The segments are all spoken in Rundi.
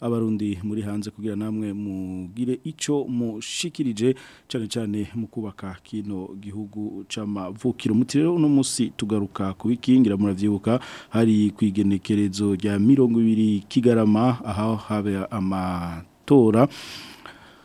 abarundi muri hanze kugira namwe mugire icyo mushikirije cyane cyane mu kubaka kino gihugu cy'amavukiro muti rero uno munsi tugaruka kubikingira muravyibuka hari kwigenekerezo rya mirongo ibiri kigarama aha habe amatora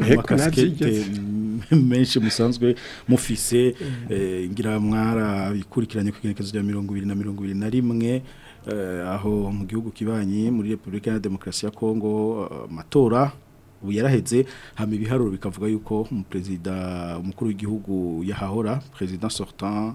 amakasikete eh, menshi musanzwe mufise eh. eh, ngira mwara bikurikiranye ku kigenekezo rya mirongo na mirongo ibiri na rimwe aho mu gihugu kibanyi muri repubulika ya demokarasi ya kongo matora. ubu yaraheze hama ibiharuro bikavuga yuko mu umuperezida umukuru w'igihugu yahahora perezida sortant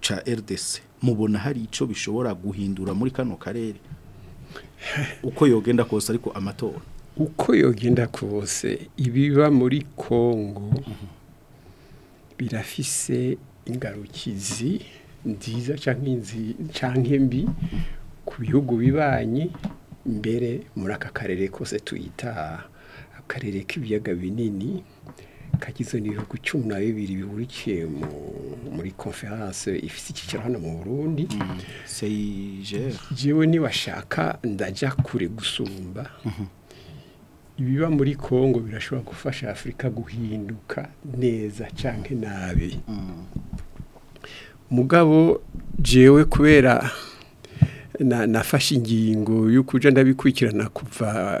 ca RDC mubona hari ico bishobora guhindura muri kano karere uko yogenda kose ariko amatora uko yogenda kose ibiba muri Kongo birafise ingarukizi nziza canke mbi ku bihugu bibanyi mbere muri aka karere kose tuyita akarere k'ibiyaga binini kagizwe n'ibihugu cumi na bibiri mu muri konferanse ifite icyicaro hano mu burundi mm, jewe bashaka ndajya kure gusumba mhm. ibiba muri congo birashobora gufasha afurika guhinduka neza cyangwa nabi mm. mugabo jewe kubera nafashe ingingo yo kujya ndabikurikirana kuva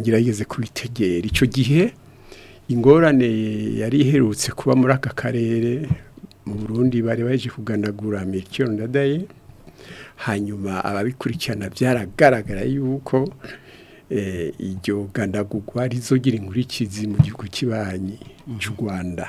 ngerageze kubitegera icyo gihe ingorane yari iherutse kuba muri aka karere mu burundi bari baje kuganagura mirikiro ndadaye hanyuma ababikurikirana byaragaragara yuko eh, iryo gandagurwa rizogira inkurikizi mu gihugu cy'ibanyi cy'u rwanda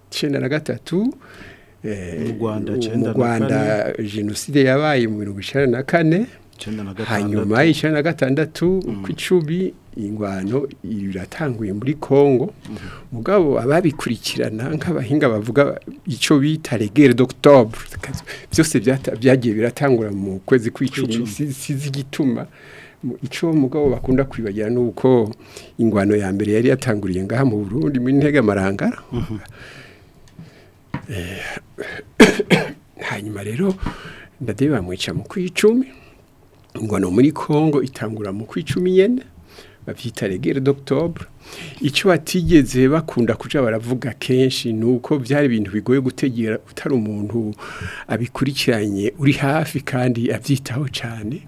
icyenda na gatatu eh, mu rwanda jenoside yabaye mu mirongo icyenda na kane hanyuma y'icyenda na gatandatu mm. ku icumi ingwano iratanguye muri congo mm-hmm. mugabo ababikurikirana nk'abahinga bavuga icyo bita regere d'octobre byose byagiye biratangura mu kwezi kw'icumi si igituma icyo mugabo bakunda kwibagirana n’uko uko ingwano ya mbere yari yatanguriye ngaha mu Burundi mu marangara amarangara mm-hmm. eh, hanyuma rero ndadebe bamwica mu kwicumi ingwano muri congo itangura mu kwicumi nyene bavyita regere d'octobre icyo batigeze bakunda kuja baravuga kenshi nuko byari ibintu bigoye gutegera utari umuntu abikurikiranye uri hafi kandi abyitaho cyane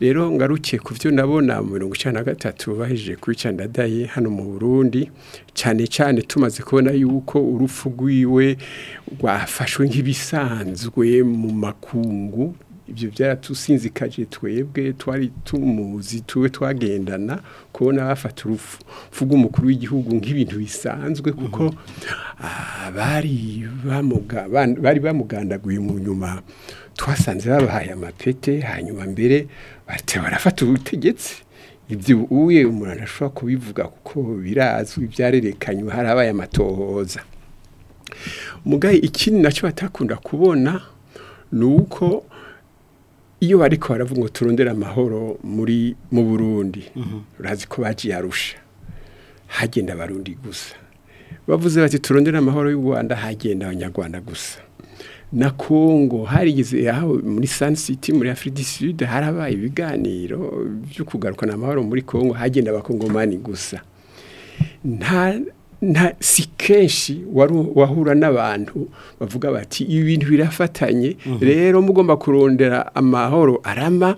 rero ngarukiye ku byo nabona mirongo icyenda na gatatu bahejije hano mu burundi cyane cyane tumaze kubona yuko urufugwiwe rwiwe rwafashwe nk'ibisanzwe mu makungu ibyo byaratusinzikaje twebwe twari tumuzi tuwe twagendana kubona bafata urupfu rw'umukuru w'igihugu nk'ibintu bisanzwe kuko mhm. ah, bari bamugandaguye mu nyuma twasanze babahaye amapete hanyuma mbere bati barafata ubutegetsi ibyo uye umuntu ashobora kubivuga kuko birazwi byarerekanywe harabaye amatohoza mugahe ikindi nacyo batakunda kubona ni uko iyo bariko baravuga ngo turondere amahoro muri mu Burundi mhm. urazi ko bagiye arusha hagenda abarundi gusa bavuze bati turondere amahoro y'u Rwanda hagenda abanyarwanda gusa na Congo harigize eh, aho muri Sun City muri Afrique du Sud harabaye ibiganiro byo kugarukana amahoro muri Congo hagenda abakongomani gusa nta nta si kenshi wahura n'abantu bavuga bati ibi bintu birafatanye mhm. rero mugomba kurondera amahoro arama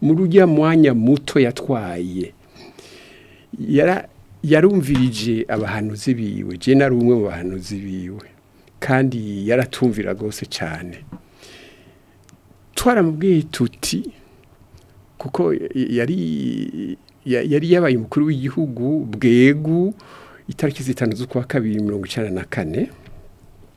muri mm. ujya mwanya muto yatwaye yarumvirije abahanuzi biwe jena ari umwe mu bahanuzi biwe kandi yaratumvira rwose cyane twaramubwiye tuti kuko yari yari yabaye umukuru w'igihugu bwegu itariki zitanu z'ukwa kabiri mirongo icyenda na kane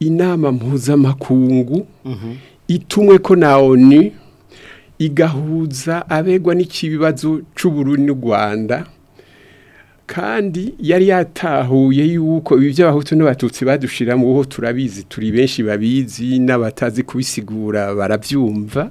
inama mpuzamakungu mhm. itumwe ko na oni igahuza abegwa n'ikibazo cy'ubururu n'u rwanda kandi yari yatahuye yuko ibi by'abahutu n'abatutsi badushira mu ho turabizi turi benshi babizi n'abatazi kubisigura barabyumva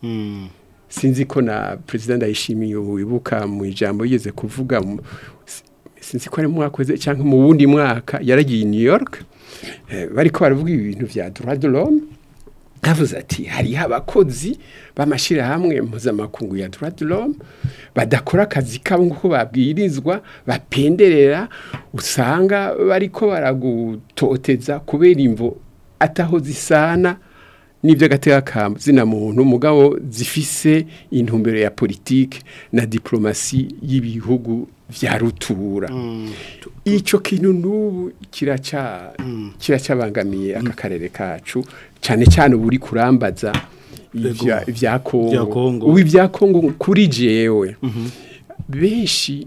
hmm. sinzi ko na perezida ndayishimiye wibuka mu ijambo yigeze kuvuga sinzi ko ari mu cyangwa mu wundi mwaka yaragiye i new york eh, bari baravuga ibintu bya duradorome avuze ati “Hari abakozi b'amashyirahamwe mpuzamakungu ya duradilome badakora akazi kabo nk'uko babwirizwa bapenderera usanga bari baragutoteza kubera imvo ataho zisana n'ibyo zina muntu mugabo zifise intumbero ya politiki na diporomasi y'ibihugu bya rutura mm. icyo kintu n'ubu kiracyabangamiye mm. aka mm. karere kacu cyane cyane buri uri kurambaza ibya kongo ubu ibya kongo kuri jewe mm-hmm. benshi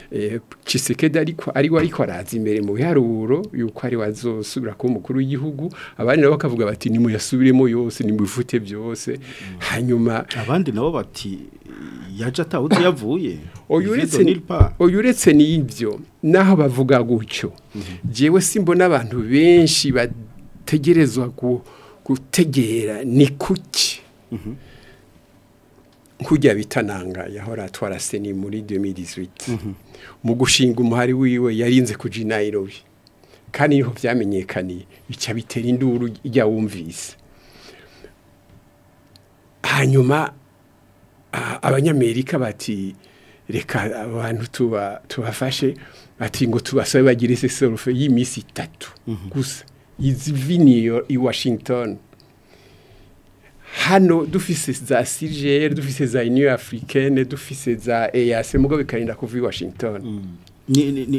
kiseke eh, ariko ari we ariko araza imbere mu biharuro yuko ari wazosubira kuba mukuru w'igihugu abandi nabo bakavuga bati nimuyasubiremo yose nimwifute byose mm. hanyuma abandi nabo bati yaje atawuzi yavuye oyo uretse n'ibyo naho bavuga gutyo ngewe mhm. simbona abantu benshi bategerezwa gutegera ni kuki mhm. kujya bitananga yahora atwara seni muri 2018 mhm. mu gushinga umuhari wiwe yarinze kuja Nairobi kandi niho vyamenyekaniye bica bitera induru ijya wumvise hanyuma abanyamerika bati reka abantu tubafashe bati ngo tubasabe bagire ese sorufe y'iminsi itatu mhm. gusa iziviniyo i washington hano dufise za sijeri dufise za New African dufise za eyase mugo bikarinda kuva i washington mm.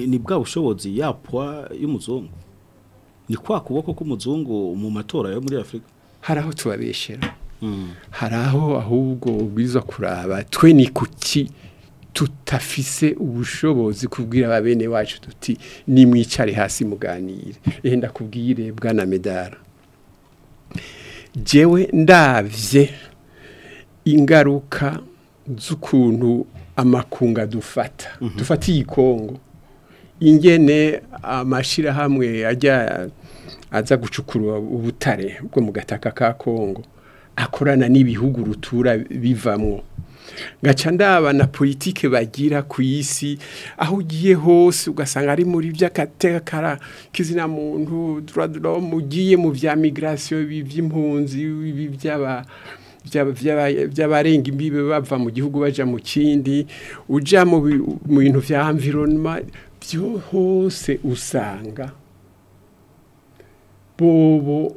ni bwa bushobozi yapfa y'umuzungu ni kwa kuboko k'umuzungu mu matora yo muri afurika hari aho tubabeshyira hari aho ahubwo ubwiza kuraba twe ni kuki tutafise ubushobozi kubwira ba bene wacu tuti nimwicare hasi muganire renda kubwire bwana medara jewe ndabye ingaruka z'ukuntu amakunga dufata mhm. dufatiye ikongo ingene amashyirahamwe ajya aza gucukura ubutare bwo mu gataka ka kongo akorana n'ibihugu rutura bivamwo gaca ndaba na politike bagira ku isi aho ugiye hose ugasanga ari muri by'akatekara k'izina muntu turadoromu ugiye mu bya migirasiyo by'impunzi ibi by'aba by'abarenga imbibe bava mu gihugu bajya mu kindi ujya mu bintu bya byo hose usanga bobo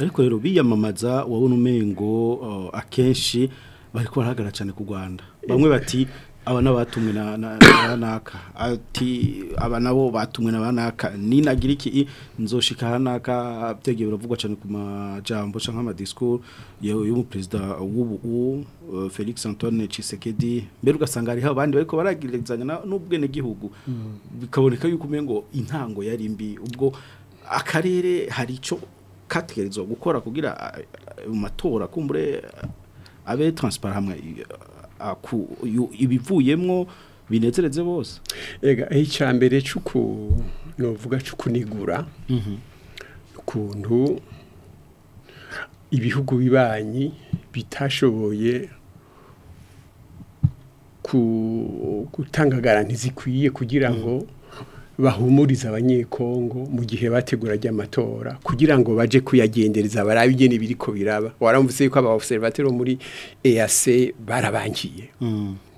ariko rero biyamamaza wabona umengo uh, akenshi bari kuba cyane ku rwanda bamwe eh. bati aba n'abatumwe na naka ati aba nabo batumwe na banaka ninagira iki nzoshika hanaka byagiye biravuga cyane ku majambo cyangwa amadiscours y'umuperezida w'ubu eh, Felix Antoine Tshisekedi mbere ugasanga hariho abandi bariko baragirizanya n'ubwene gihugu mm. bikaboneka yuko umengo intango yari mbi ubwo akarere hari ico kategerezwa gukora kugira eh, eh, mu matora kumbure abe transparent hamwe Uh, ibivuyemo binezereze bose rega mbere cy'uku nuvuga cy'ukunigura mhm. ukuntu ibihugu bibanyi bitashoboye gutanga garanti zikwiye kugira ngo mhm. bahumuriza abanyekongo mu gihe bategura ry'amatora kugira ngo baje kuyagendereza barabe igene biriko biraba waramvise yuko aba observateur muri EAC barabangiye mm.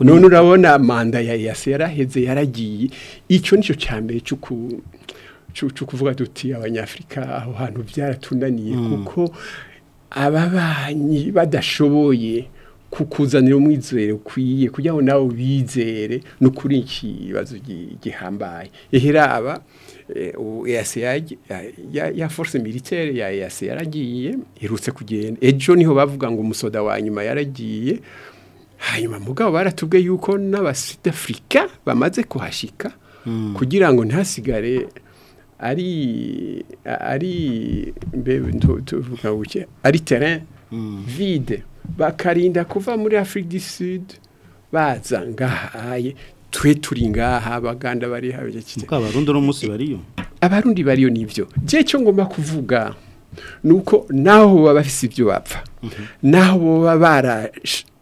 none urabona manda ya yasi yaraheze yaragiye icyo nicyo cya mbere cyo kuvuga duti abanyafurika aho hantu byaratunaniye mm. kuko ababanyi badashoboye kukuzanira umwizere ukwiye kugira ngo nawe ubizere ni ikibazo gihambaye aba eh, ya force militaire ya eyasi yaragiye irutse kugenda ejo niho bavuga ngo umusoda wa nyuma yaragiye hanyuma mugabo baratubwiye yuko n'abasudafurika bamaze kuhashika hmm. kugira ngo ntihasigare ari ari tuvuga buke ari terrain hmm. vide bakarinda kuva muri afurika du sud baza ngahaye twe turi ngaha abaganda bari habye abarundi no munsi bariyo abarundi bariyo nivyo je cyo ngomba kuvuga nuko naho baba bafise ibyo bapfa mhm. naho baba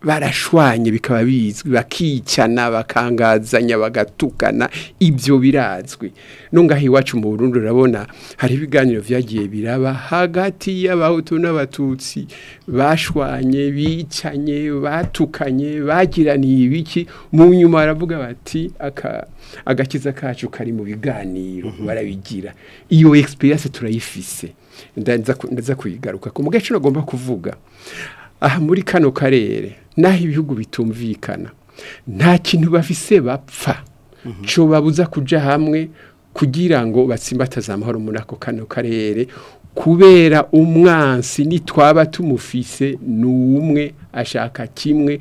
barashwanye bikaba bizwi bakicana bakangazanya bagatukana ibyo birazwi ntungahe iwacu mu Burundi urabona hari ibiganiro byagiye biraba hagati y'abahutu n'abatutsi bashwanye bicanye batukanye bagiraniye ibiki mu nyuma aravuga bati aka agakiza kacu kari mu biganiro mhm. barabigira iyo experience turayifise ndaza kuyigaruka ku mugaciro agomba kuvuga aha muri kano karere n'aho ibihugu bitumvikana nta kintu bafise bapfa mhm. cyo babuza kujya hamwe kugira ngo batsimbataze amahoro muri ako kano karere kubera umwansi nitwaba tumufise n’umwe ashaka kimwe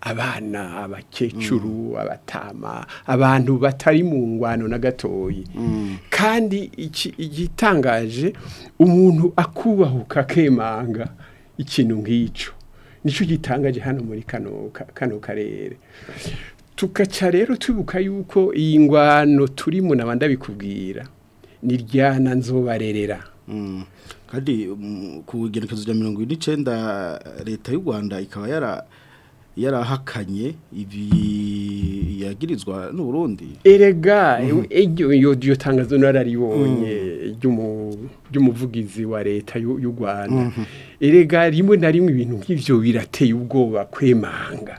abana abakecuru mm. abatama abantu batari mu ngwano na gatoyi mm. kandi igitangaje umuntu akubahuka akemanga ikintu nk'icyo nicyo gitangaje hano muri kano karere tugaca rero tubuka yuko iyi ngwano turimo nabandi abikubwira ni ryana nzobarerera mm. kandi mm, ku rya mirongo ine n'icyenda leta y'u rwanda ikaba yara yarahakanye ibi yagirizwa n'uburundi erega iyo mm. tangazo nararibonye ry'umuvugizi wa leta y'u rwanda mm-hmm. erega rimwe na rimwe ibintu nk'ibyo birateye ubwoba kwemanga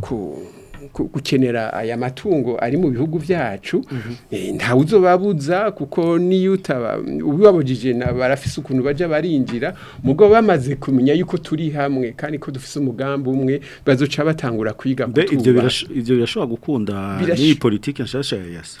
ku gukenera aya matungo ari mu bihugu byacu mhm. eh, ntawe uzobabuza kuko niyo utaba ubibabujije barafise ukuntu bajya barinjira mugo bamaze kumenya yuko turi hamwe kandi ko dufise umugambi umwe bazoca batangura kwiga kutuba ibyo birashobora gukunda n'iyi politiki nshasha ya yasa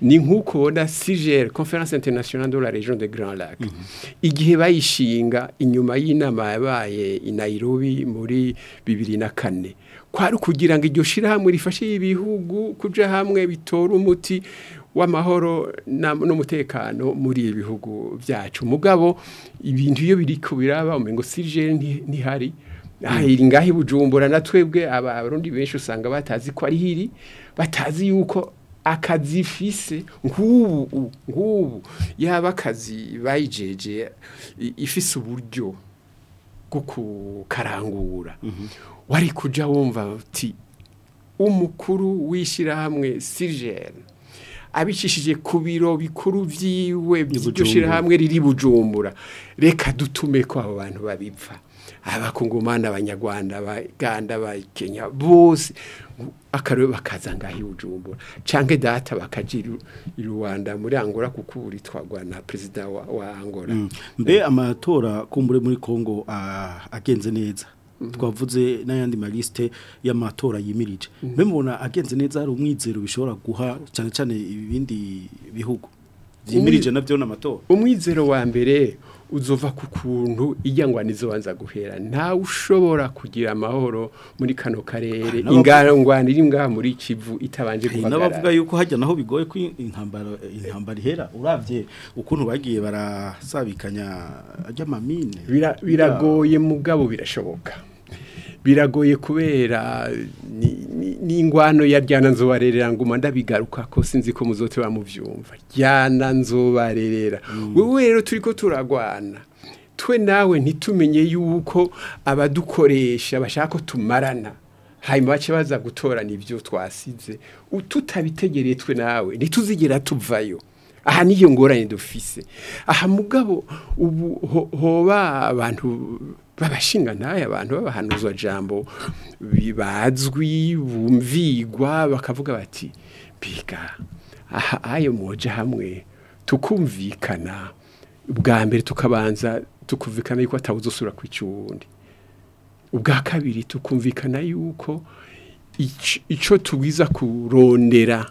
ni nk'uko ubona CGR conference internationale de la région de Grand Lac mm-hmm. igihe bayishinga inyuma y'inama yabaye i Nairobi muri bibiri na kane kwari kugira ngo iryo shyirahamwe rifashe ibihugu kuja hamwe bitora umuti w'amahoro n'umutekano muri ibi bihugu byacu mugabo ibintu iyo biri kubiraba umengo sije ntihari ahiri ngaho ibujumbura na twebwe abarundi benshi usanga batazi ko ari hiri batazi yuko akazi ifise nk'ubu nk'ubu yaba akazi bayijeje ifise uburyo bwo kukarangura mm-hmm. wari kujya wumva uti umukuru w'ishyirahamwe sijene abicishije ku biro bikuru byiwe by'iryo shyirahamwe riri bujumbura reka dutume ko abo bantu babipfa abakungumana abanyarwanda ba Kenya bose akarere bakaza ngaho ibujumbura canke data bakagira i Rwanda muri Angola kuko uri twagwa na president wa, wa Angola mm. mbe amatora kumbure muri Kongo ah, agenze neza Mhm. twavuze n'ayandi maliste y'amatora yimirije mbe mhm. mubona agenze neza ari umwizero bishobora guha cyane cyane ibindi bihugu byimirije nabyo n'amatora umwizero wa mbere uzova ku kuntu ijyangwanizo wanza guhera ntawe ushobora kugira amahoro muri kano karere ah, ingangwana iri ngaha muri kivu itabanje guhagarara n'abavuga yuko hajya naho bigoye ko intambara intambara ihera urabye ukuntu bagiye barasabikanya ajya mamine biragoye mugabo birashoboka biragoye kubera n'ingwano ya ryana nzobarerera nguma ndabigaruka ko sinzi ko muzote bamuvyumva ryana nzobarerera mm. wewe rero turiko turagwana twe nawe ntitumenye yuko abadukoresha bashaka tumarana hanyuma bace baza gutorana ibyo twasize tutabitegere twe nawe ntituzigera tuvayo aha niyo ngorane dufise aha mugabo ubu hoba abantu babashinga nayo abantu babahanuzwa jambo bibazwi bumvigwa bakavuga bati biga aha ayo moja hamwe tukumvikana ubwa mbere tukabanza tukumvikana yuko atabuze usura ku icundi ubwa kabiri tukumvikana yuko icyo tubwiza kurondera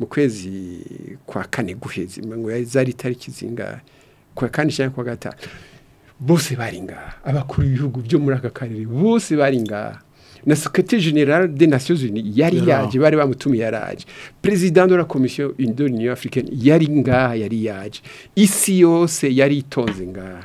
mu kwezi kwa kane guheze zari itariki zingahe kwa kane cyangwa kwa gatanu bose bari ngaha abakuru ibihugu byo muri aka karere bose bari ngaha na sekirite generale de Nations zini yari yaje bari bamutumiye yaraje perezida de la komisiyo indoniyo afurikani yari ngaha yari yaje isi yose yari itonze e e ngaha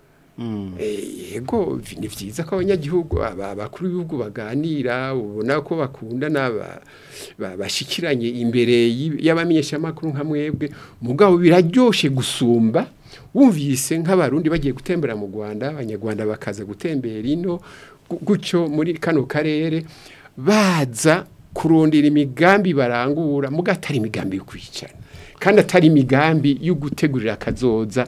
Mm. Eh, yego ni byiza ko abanyagihugu abakuru b'ibihugu baganira ubona ko bakundana bashyikiranye imbere y'abamenyeshamakuru nka mwebwe mugabo biraryoshye gusumba wumvise nk'abarundi bagiye gutembera mu rwanda abanyarwanda bakaza gutembera ino gutyo muri kano karere baza kurondera imigambi barangura mugatari imigambi yo kwicana kandi atari imigambi yo gutegurira akazoza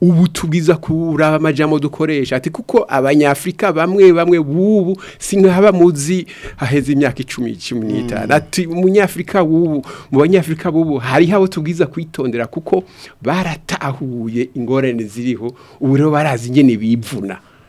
ubu tubwiza kuraba amajambo dukoresha ati kuko abanyafrika bamwe bamwe bubu si nk'aba muzi haheze imyaka icumi cumi n'itanu mm. ati umunyafrika bubu mu banyafrika bubu hariho abo tubwiza kwitondera kuko baratahuye ingorane ziriho ubu rero barazi nyine bivuna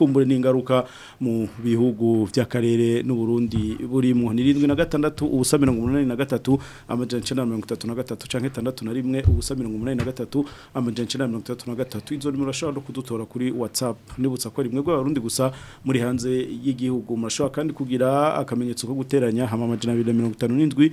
kumbure n'ingaruka mu bihugu by'akarere Burundi burimo ni irindwi na gatandatu ubusa mirongo umunani na gatatu amajana na gatatu ubusa mirongo umunani na gatatu amajana izo nimero urashobora kudutora kuri WhatsApp nibutsa ko rimwe Burundi gusa muri hanze y'igihugu murashobora kandi kugira akamenyetso ko guteranya hama amajana abiri na mirongo itanu n'indwi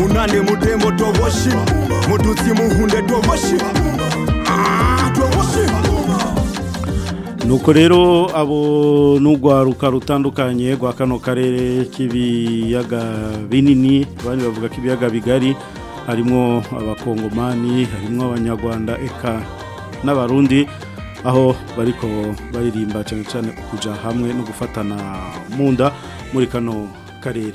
munane mutembo tovoshi mututsi muhunde tovoshi ah, nuko rero abo n'urwaruka rutandukanye rwa kano karere k'ibiyaga binini abandi bavuga k'ibiyaga bigari harimo abakongomani harimo abanyarwanda eka n'abarundi aho bariko baririmba cyane cyane kujya hamwe no gufatana munda muri kano karere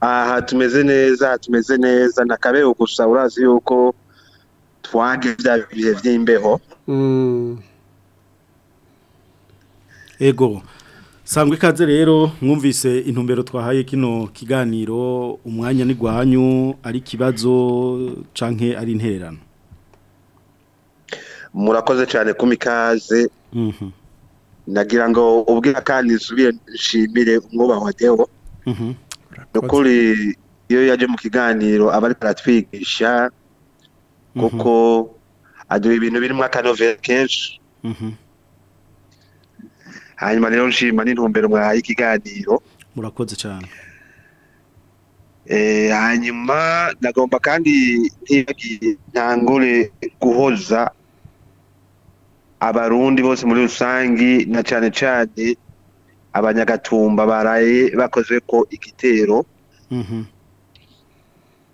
aha tumeze neza tumeze neza na kabeho gusa urazi yuko twange bya bihe by'imbeho mm. ego sangwa ikaze rero mwumvise intumbero twahaye kino kiganiro umwanya ni gwanyu ari kibazo canke ari intererano murakoze cyane kuma ikaze mhm. nagira ngo ubwira kandi nsubire nshimire umwubaho wa mhm. nukuri iyo yaje mu kiganiro aba ariko aratwigisha mhm. kuko aduha ibintu birimo akanovera kenshi hanyuma rero nshima n'intumbero mwahaye ikiganiro murakoze cyane eh, hanyuma nagomba kandi ntibagire ntangure guhoza abarundi bose muri rusange na cane cane abanyagatumba baraye bakoze ko igitero mhm.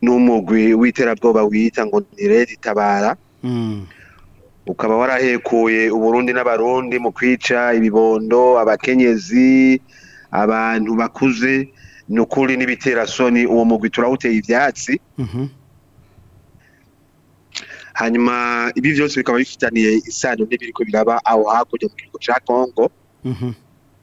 n'umugwi w'iterabwoba wita ngo nirede itabara mm. ukaba warahekuye uburundi n'abarundi mu kwica ibibondo abakenyezi abantu bakuze ni ukuri n'ibiterasoni uwo mugwi turawuteye ivyatsi mhm. hanyuma ibi byose bikaba bifitaniye isano n'ibiri ko biraba aho hakurya mu gihugu cya kongo mhm.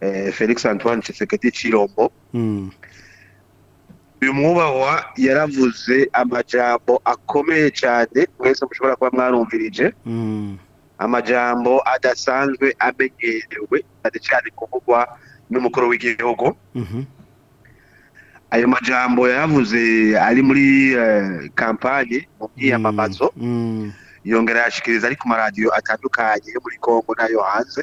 eh, felix antoine Tshisekedi cirombo mm. uyu mwubahwa yaravuze amajambo akomeye cyane mwese mushobora kuba mwarumvirije mm. amajambo adasanzwe amenyerewe cyane cyane kuvugwa n'umukuru w'igihugu mhm. ayo majambo yavuze ari muri eh, kampanye mu myiyamamazo mm, mm. yongera yashikiriza ari ku maradiyo atandukanye yo muri kongo n'ayo hanze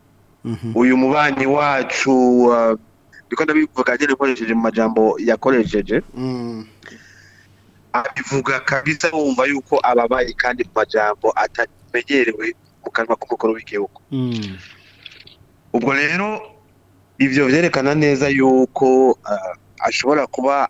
mhm. uyu mubanyi wacu uh, niko ndabivuga agenda akoresheje mu majambo yakoresheje mm. abivuga kabisa wumva yuko ababaye kandi mu majambo atamenyerewe mu kanwa k'umukuru w'igihugu mm. ubwo rero ibyo byerekana neza yuko uh, ashobora kuba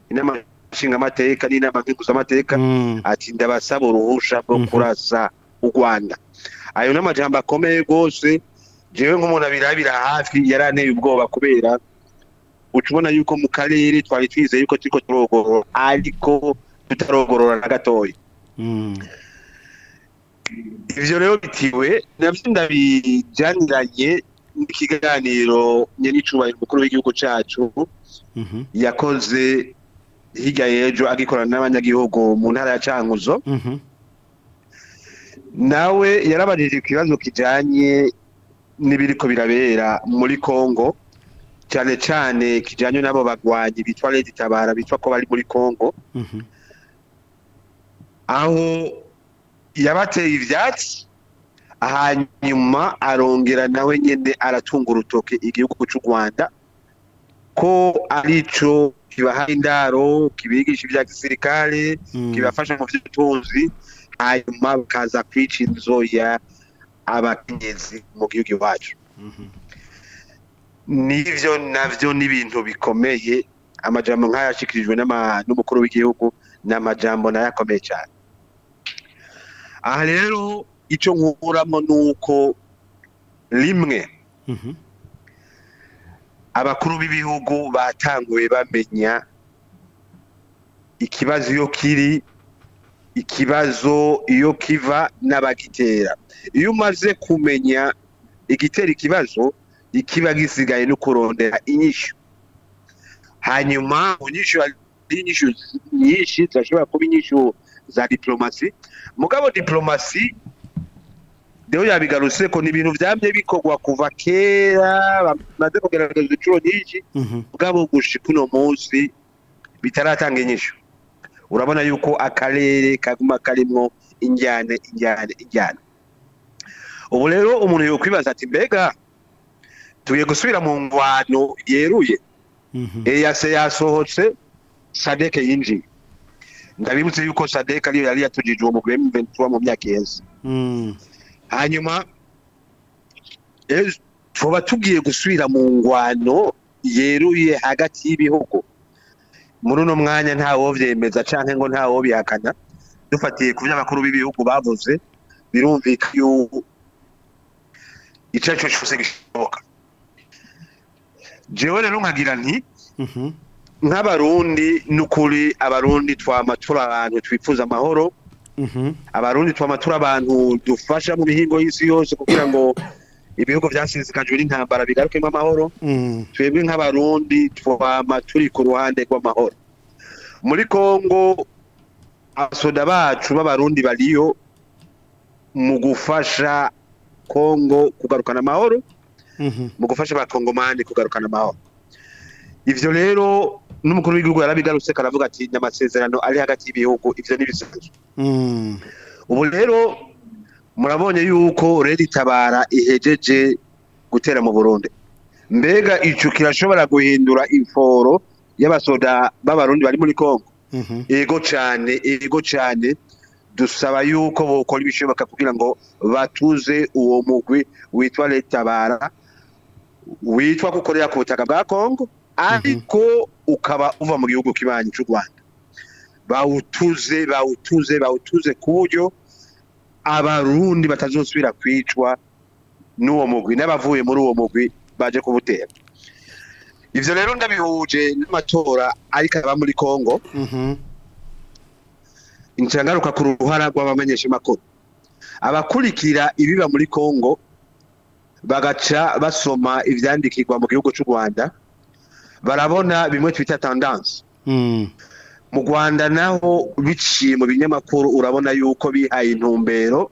inama nshingamateka n'inama nk'inguzamateka mm. ati ndabasaba uruhusha rwo mhm. kurasa u rwanda ayo ni amajyamba akomeye rwose jewe nk'umuntu abirabira hafi yaraneye ubwoba kubera ucubona yuko mu karere twari twizeye yuko turiko turogorora ariko tutarogorora na gatoya hmm. ivyo rero bitiwe navyo ndabijaniranye n'ikiganiro nyenicubahiro umukuru w'igihugu cyacu mhm. yakoze hirya y'ejo agikorana n'abanyagihugu mu ntara ya cankuzo mhm. nawe yarabajije ikibazo kijanye n'ibiriko birabera muri Kongo cyane cyane kijanye nabo bagwanyi bitwa Leta Tabara bitwa ko bari muri Kongo mhm. aho yabateye ivyatsi hanyuma arongera nawe nyene aratunga urutoke igihugu cy'u Rwanda ko arico kibaha indaro kibigisha ibya gisirikare mm. kibafasha mu by'utunzi hanyuma bakaza kwica inzo ya abakenyezi mu gihugu iwacu mhm. n'ibyo nabyo n'ibintu bikomeye amajambo nk'aya n'umukuru w'igihugu ni amajambo nayo akomeye cyane aha rero icyo nkuramo ni uko rimwe mhm. abakuru b'ibihugu batanguye bamenya ikibazo iyo kiri ikibazo iyo kiva n'abagitera iyo umaze kumenya igitera ikibazo ikiba gisigaye no kurondera inyishyu hanyuma inyishyu nyinshi zishobora kuba inyishyu za diplomasi mugabo diplomasi rero yabigarutse ko ni ibintu byamye bikorwa kuva kera bamaze kugaragaza inshuro nyinshi mhm. mugabo gushika uno munsi bitaratanga inyishyu urabona yuko akarere kaguma karimo injyane injyane injyane ubu rero umuntu yokwibaza ati mbega tuye gusubira mu ngwano yeruye mhm. eyase eh, yasohotse sadeke yinjiye ndabibutse yuko sadeke ariyo yari yatujije uwo mugore mu myaka iheze mm. hanyuma eh, tuba tugiye gusubira mu ngwano yeruye hagati y'ibihugu muri uno mwanya byemeza cyangwa ngo ntawobihakana dufatiye ku by'abakuru b'ibihugu bavuze birumvika yuko icyo ari cyo cyose gishoboka jewe rero nkagira nti mhm. nk'abarundi n'ukuri abarundi twamatura abantu twifuza amahoro mhm. abarundi twamatura abantu dufasha mu mihingo y'isi yose kugira ngo ibihugu byashishikajwe n'intambara bigarukemo amahoro mm. twebwe nk'abarundi twama turi ku ruhande rw'amahoro muri kongo abasoda bacu b'abarundi bariyo mu gufasha kongo kugarukana amahoro mm-hmm. mu gufasha abakongomani kugarukana amahoro ibyo rero n'umukuru w'igihugu yarabigarutse karavuga ati ni amasezerano ari hagati y'ibihugu ibyo ni mm. ubu rero murabonye yuko rero itabara ihejeje gutera mu burundi mbega icyo kirashobora guhindura iforo y'abasoda b'abarundi bari muri kongo yego mhm. cyane yego cyane dusaba yuko bokora ibishoboka kugira ngo batuze uwo mugwi witwa leta bara witwa gukorera ku butaka bwa kongo ariko ukaba uva mu gihugu kibanyi cy'u rwanda bawutuze bawutuze bawutuze ku buryo abarundi batazosubira kwicwa n'uwo mugwi n'abavuye muri uwo mugwi baje kubutera ivyo rero ndabihuje n'amatora ariko aba muri Kongo mhm. ncyangaruka ku ruhara rw'abamenyesha makuru abakurikira ibiba muri Kongo bagaca basoma ivyandikirwa mu gihugu cy’u Rwanda barabona bimwe twita tendance mm. mu rwanda naho biciye mu binyamakuru urabona yuko bihaye intumbero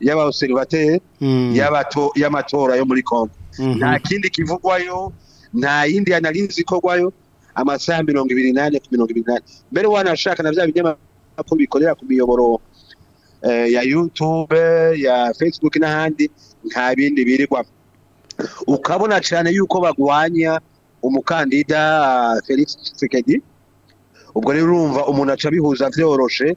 y'abaserivateri hmm. y'amatora yo muri kongo hmm. nta kindi kivugwayo nta yindi analinzi ikorwayo amasaha mirongo ibiri n'ane mirongo ibiri n'ane mbere wanashaka na bya binyamakuru bikorera ku miyoboro eh, ya youtube ya fesibuke n'ahandi nta bindi birirwamo ukabona cyane yuko bagwanya umukandida felix tshisekedi ubwo rero urumva umuntu aca abihuza byoroshe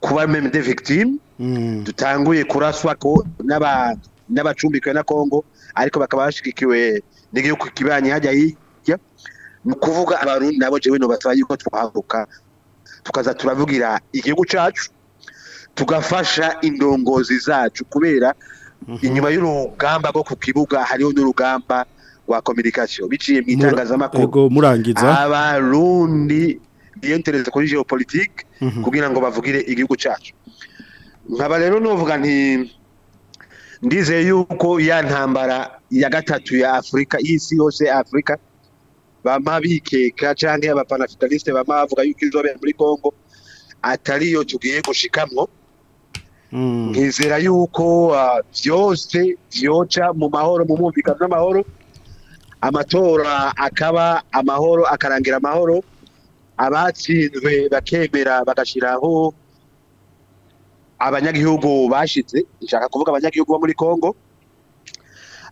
kuba meme de victime mhm. dutanguye kuraswa ko n'abantu n'abacumbikiwe na Kongo ariko bakaba bashigikiwe n'igihugu kibanye hajya hirya mu kuvuga abarundi nabo jewe no batwa yuko twavuka tukaza turavugira igihugu cacu tugafasha indongozi zacu kubera mhm. inyuma y'urugamba rwo ku kibuga hariho n'urugamba rwa communication biciye mu itangazamakuru murangiza abarundi biyentereza kuri geopolitique mhm. kugira ngo bavugire igihugu cacu nkaba rero novuga nti ndizeye yuko ya ntambara ya gatatu ya afurika y'isi yose ya afurika bama bikeka cyangwa abapanafitaliste bama bavuga yuko inzobe muri congo atari yo tugiye gushikamwo hmm. nkizera yuko byose ah, byoca mu mahoro mu mwumvikano n'amahoro amatora akaba amahoro akarangira amahoro abatsinzwe bakemera bagashyiraho abanyagihugu bashitse ishaka kuvuga abanyagihugu muri Kongo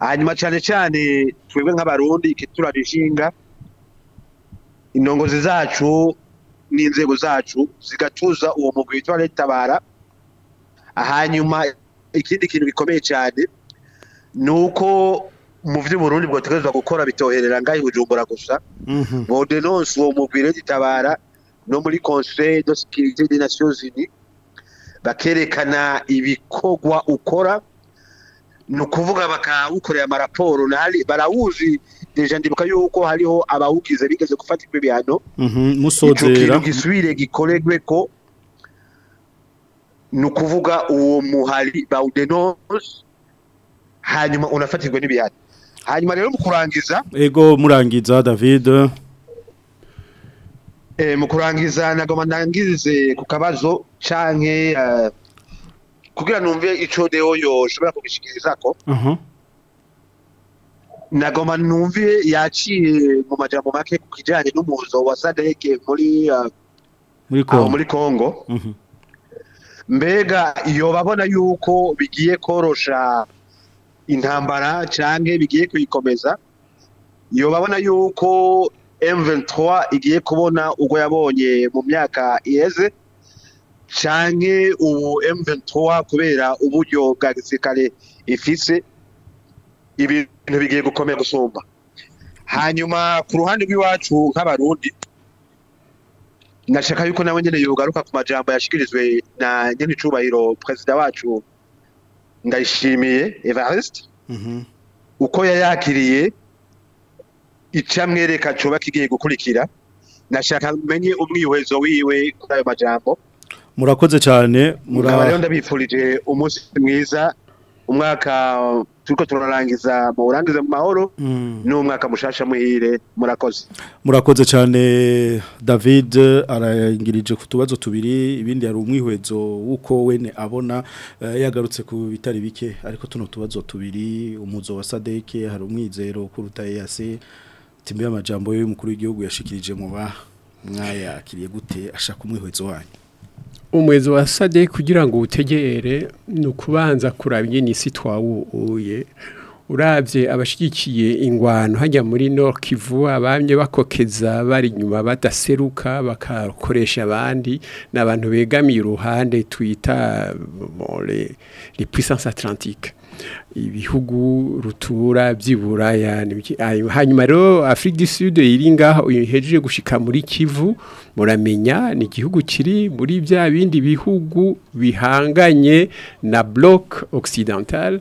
hanyuma cyane cyane twebwe nk'abarundi kiturabishinga inongozi zacu n'inzego zacu zigatuza uwo mugwi witwa tabara hanyuma ikindi kintu gikomeye cyane ni uko mu by'uburundi bwotegerezwa gukora bitoherera ngaho bujumbura gusa bodenonse mhm. uwo mugwi tabara no muri conseil de sécurité des bakerekana ibikogwa ukora ni ukuvuga bakawukorera nahari barawuzi deja ndibuka yuko hariho abawugize bigeze gufata ibyo bihano mhm, musozera ikintu gisubire gikoregwe ko ni ukuvuga uwo muhari bawudenonse hanyuma unafatirwe n'ibihano hanyuma rero mu kurangiza yego murangiza david Eh, mu kurangiza nagoma ndangirize ku kabazo canke eh, kugira numve ico deo yoshobora kugishikirizako uh-huh. nagoma numve yaciye mu majambo make ku kijanye n'umuzo wa sadeke muri eh, ah, muri congo uh-huh. mbega iyo babona yuko bigiye korosha intambara canke bigiye kuyikomeza iyo babona yuko M23 igiye kubona ubwo yabonye mu myaka iheze canke ubu M23 kubera uburyo bwa gisirikare ifise ibintu bigiye gukomeye gusumba hanyuma ku ruhande rw'iwacu nk'abarundi nashaka yuko nawe nyene yogaruka ku majambo yashikirijwe na nyene icubahiro perezida wacu ndayishimiye Evariste mhm. uko yayakiriye icamwe reka coba kigiye gukurikira nashaka menye umwiyuhezo wiwe kuri majambo murakoze cyane murabariyo umunsi mwiza umwaka turiko turarangiza mu urangize mu mahoro mm. n'umwaka mushasha muhire murakoze murakoze cyane David arangirije ku tubazo tubiri ibindi ari umwihwezo uko wene abona uh, yagarutse ku bitari bike ariko tuno tubazo tubiri umuzo wa Sadeke hari umwizero kuruta yase timbe y'amajambo y'umukuru w'igihugu yashikirije mu ba mwaya kiriye gute ashaka umwihwezo wanyu umuhezo wa sade kugira ngo utegere ni kubanza kurabye n'isi twawuye urabye abashyigikiye ingwano hajya muri Kivu abamye bakokeza bari inyuma badaseruka bakakoresha abandi n’abantu begamiye uruhande twita muri puissance atlantique ibihugu rutura by'iburaya hanyuma rero afurika y'isudu iri ngaha uyu hejeje gushika muri kivu muramenya ni igihugu kiri muri bya bindi bihugu bihanganye na bloc occidental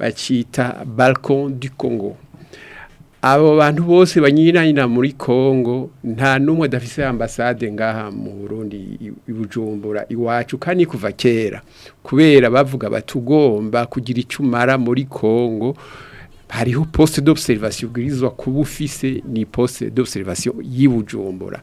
bacita balcon du Congo abo bantu bose banyiranyira muri Kongo nta numwe dafise ambassade ngaha mu Burundi ibujumbura iwacu kandi kuva kera kubera bavuga batugomba kugira icumara muri Kongo hariho poste d'observation ubwirizwa kuba ufise ni poste d'observation y'ibujumbura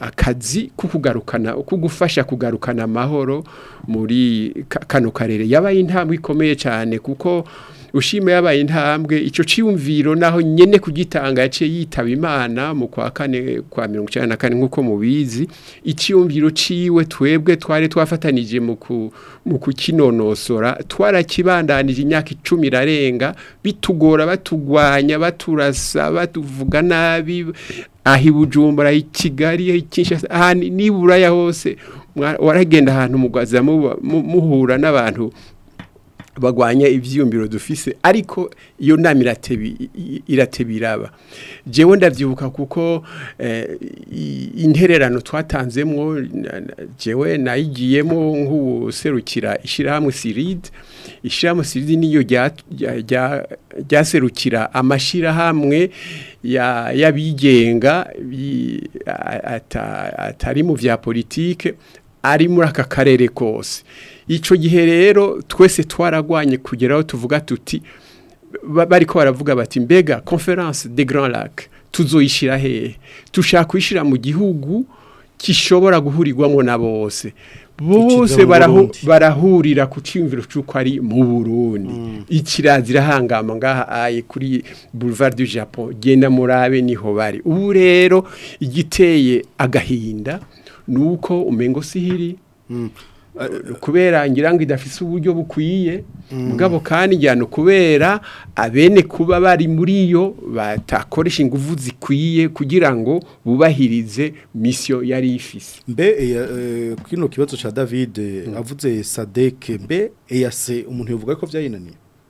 akazi ko kugarukana ko gufasha kugarukana amahoro muri kano karere yabaye intambwe ikomeye cyane kuko ushima yabaye intambwe icyo cyiyumviro naho nyine kugitanga cye yitaba imana mu kwa kane kwa mirongo nk'uko mubizi icyiyumviro cyiwe twebwe twari twafatanije mu kukinonosora twarakibandanije imyaka icumi irarenga bitugora batugwanya baturasa batuvuga nabi ahi i bujumbura i kigali nibura ya hose waragenda ahantu muhura n'abantu bagwanya ibyiyumviro dufise ariko iyo nama iratebiraba jewe ndabyibuka kuko eh, intererano twatanzemo jewe nayigiyemo nk'userukira ishyirahamwe siride ishyirahamwe siride niyo ryaserukira amashyirahamwe y'abigenga atari mu bya politike ari muri aka karere kose Ico gihe rero twese twaragwanye kugeraho tuvuga tuti bariko baravuga bati mbega conference de grand lac tuzoyishira hehe tushaka kuyishyira mu gihugu kishobora guhurirwamo na bose bose barahurira ku cyumviro cy'uko ari mu burundi mm. ikirazira hangama ngaha aye kuri boulevard du japon genda murabe niho bari ubu rero igiteye agahinda nuko umengo sihiri mm. Eh, kubera ngira ngo idafise uburyo bukwiye mm. mugabo kandi njyana kubera abene kuba bari muri yo batakoresha ingufu zikwiye kugira ngo bubahirize misiyo yari ifise mbe eh, kino kibazo cya david eh, mm. avuze sadeke mbe eyase umuntu yavuga ko byayinaniye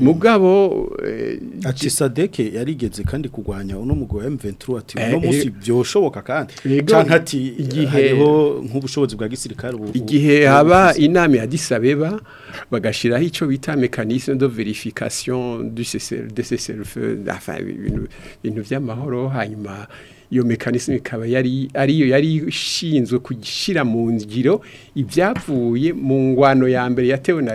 mugabo akisadeke yarigeze kandi kugwanya uno mugabo M23 ati uno munsi byoshoboka kandi cyangwa ati hariho nk'ubushobozi bwa gisirikare igihe haba inama ya disabeba bagashiraho ico bita mécanisme de vérification du cessez-le-feu enfin ibintu by'amahoro hanyuma iyo mekanisme ikaba yari ariyo yari ishinzwe kugishyira mu ngiro ibyavuye mu ngwano ya mbere yatewe na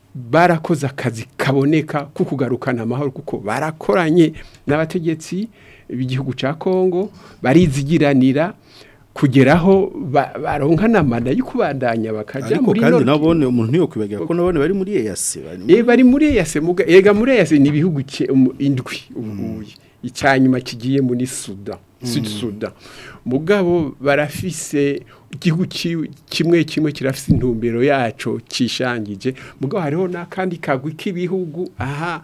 barakoze akazi kaboneka ko kugarukana amahoro kuko barakoranye n'abategetsi b'igihugu cya kongo barizigiranira kugeraho baronka n'amanda manda kubandanya bakajya muri kandi nabone umuntu ntiyo kwibagira ko nabone bari muri eyase bari muri eyase eh, ega muri eyase ni ibihugu um, indwi ubuye icya nyuma kigiye muri suda mm. sud suda mugabo barafise igihugu kimwe kimwe kirafite intumbero yacu cyishangije mugabo hariho n'akandi kagwi k'ibihugu aha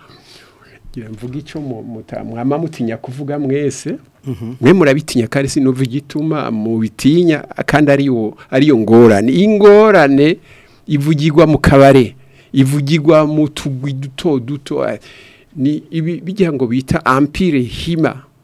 mvuga icyo mwama mutinya kuvuga mwese mhm. mwe murabitinya kandi sinuva igituma mubitinya kandi ariyo ngorane iyi ngorane ivugirwa mu kabare ivugirwa mu tugwi duto duto ni ibi bijya ngo bita ampire hima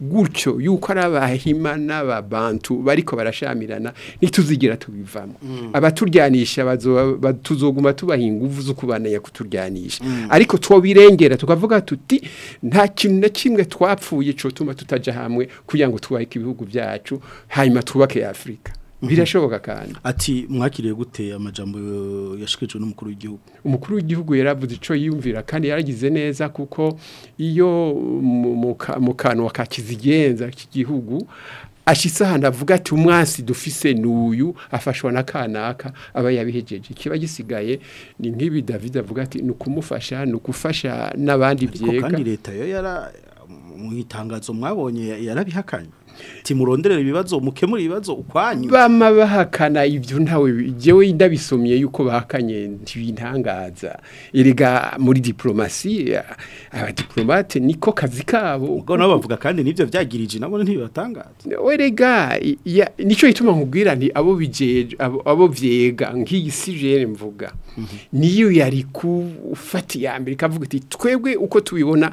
gutyo yuko ari abahima n'ababantu bariko barashamirana ntituzigira tubivamo mm. abaturyanisha tuzoguma tubaha ingufu zo kubananya kuturyanisha mm. ariko twobirengera tukavuga tuti nta kintu na kimwe twapfuye cyo tuma tutaja hamwe kugira ngo twubake ibihugu byacu hanyuma twubake afurika birashoboka kandi ati mwakiriye gute amajambo yashikirijwe n'umukuru w'igihugu umukuru w'igihugu yaravuze icyo yumvira kandi yaragize neza kuko iyo mu kanwa ka kizigenza k'igihugu ashitse ahantu avuga ati umwansi dufise n'uyu afashwa na kanaka aba yabihejeje kiba gisigaye ni nk'ibi david avuga ati ni ukumufasha ni ugufasha n'abandi byega kandi leta yo yara mu itangazo mwabonye yarabihakanye timurondere ibibazo mukemure ibibazo ukwanyu bama bahakana ibyo ntawe jewe ndabisomye yuko bahakanye ntibintangaza erega muri diplomasi aba diplomate niko kazi kabo ubwo nabo bavuga kandi nibyo vyagirije nabo ntibibatangaza erega nico yituma nkubwira nti abo bijeje abo vyega ngiyi sije mvuga mhm. niyo yari kufata ya mbere kavuga ati twebwe uko tubibona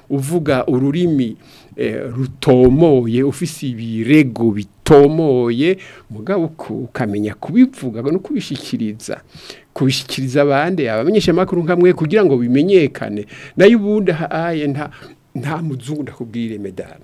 uvuga ururimi eh, rutomoye ufise ibirego bita utomoye mugabo ukamenya kubivuga no kubishyikiriza kubishyikiriza abandi abamenyesha amakuru nkamwe kugira ngo bimenyekane nayo ubundi ahaye nta muzungu ndakubwire medani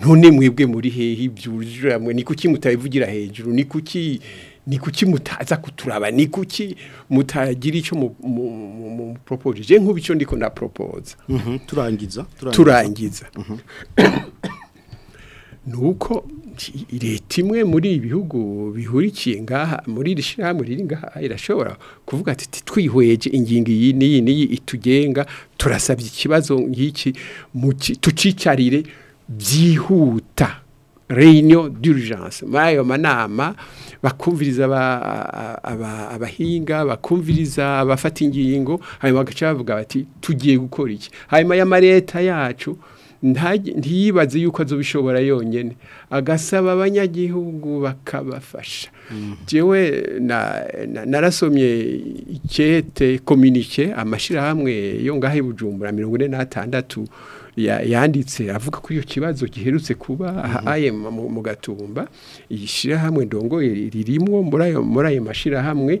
none mwebwe muri hehe ibyujuramwe ni kuki mutabivugira hejuru ni kuki ni kuki mutaza kuturaba ni kuki mutagira icyo mu muporopojeje nk'ubu icyo ndiko na poropoza mhm, turangiza turangiza mhm. Nuko leta imwe muri ibi bihugu bihurikiye ngaha muri iri shyirahamwe ngaha irashobora kuvuga ati twihweje ingingo iyi n'iyi n'iyi itugenga turasabye ikibazo nk'iki tucicarire byihuta Reunion d’urgence. muri ayo manama bakumviriza abahinga bakumviriza abafata ingingo hanyuma bagaca bavuga bati tugiye gukora iki hanyuma y'amareta yacu ntiyibaze yuko azobishobora yonyine agasaba abanyagihugu bakabafasha yewe mm-hmm. narasomye ikete kominike amashyirahamwe yo ngaho bujumbura mirongo ine n'atandatu yanditse avuga ko iyo kibazo giherutse kuba mm-hmm. aye mu gatumba ishyirahamwe ndongoye ririmo muri ayo mashyirahamwe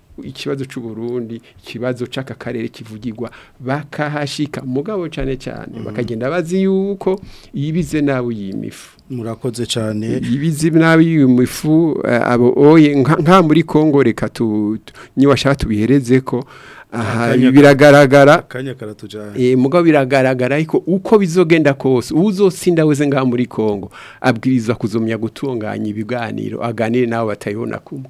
ikibazo cy'u Burundi ikibazo cy'aka karere kivugirwa bakahashika mugabo cyane cyane mm-hmm. bakagenda bazi yuko yibize nawe yimifu murakoze cyane ibizi nabi mu eh, abo oye nka muri Kongo reka tu niwashatu bihereze ko aha biragaragara akanya karatujanye eh mugo biragaragara iko uko bizogenda kose uzosinda wese nga muri Kongo abwirizwa kuzomya gutunganya ibiganiro aganire nawe batayibona kumwe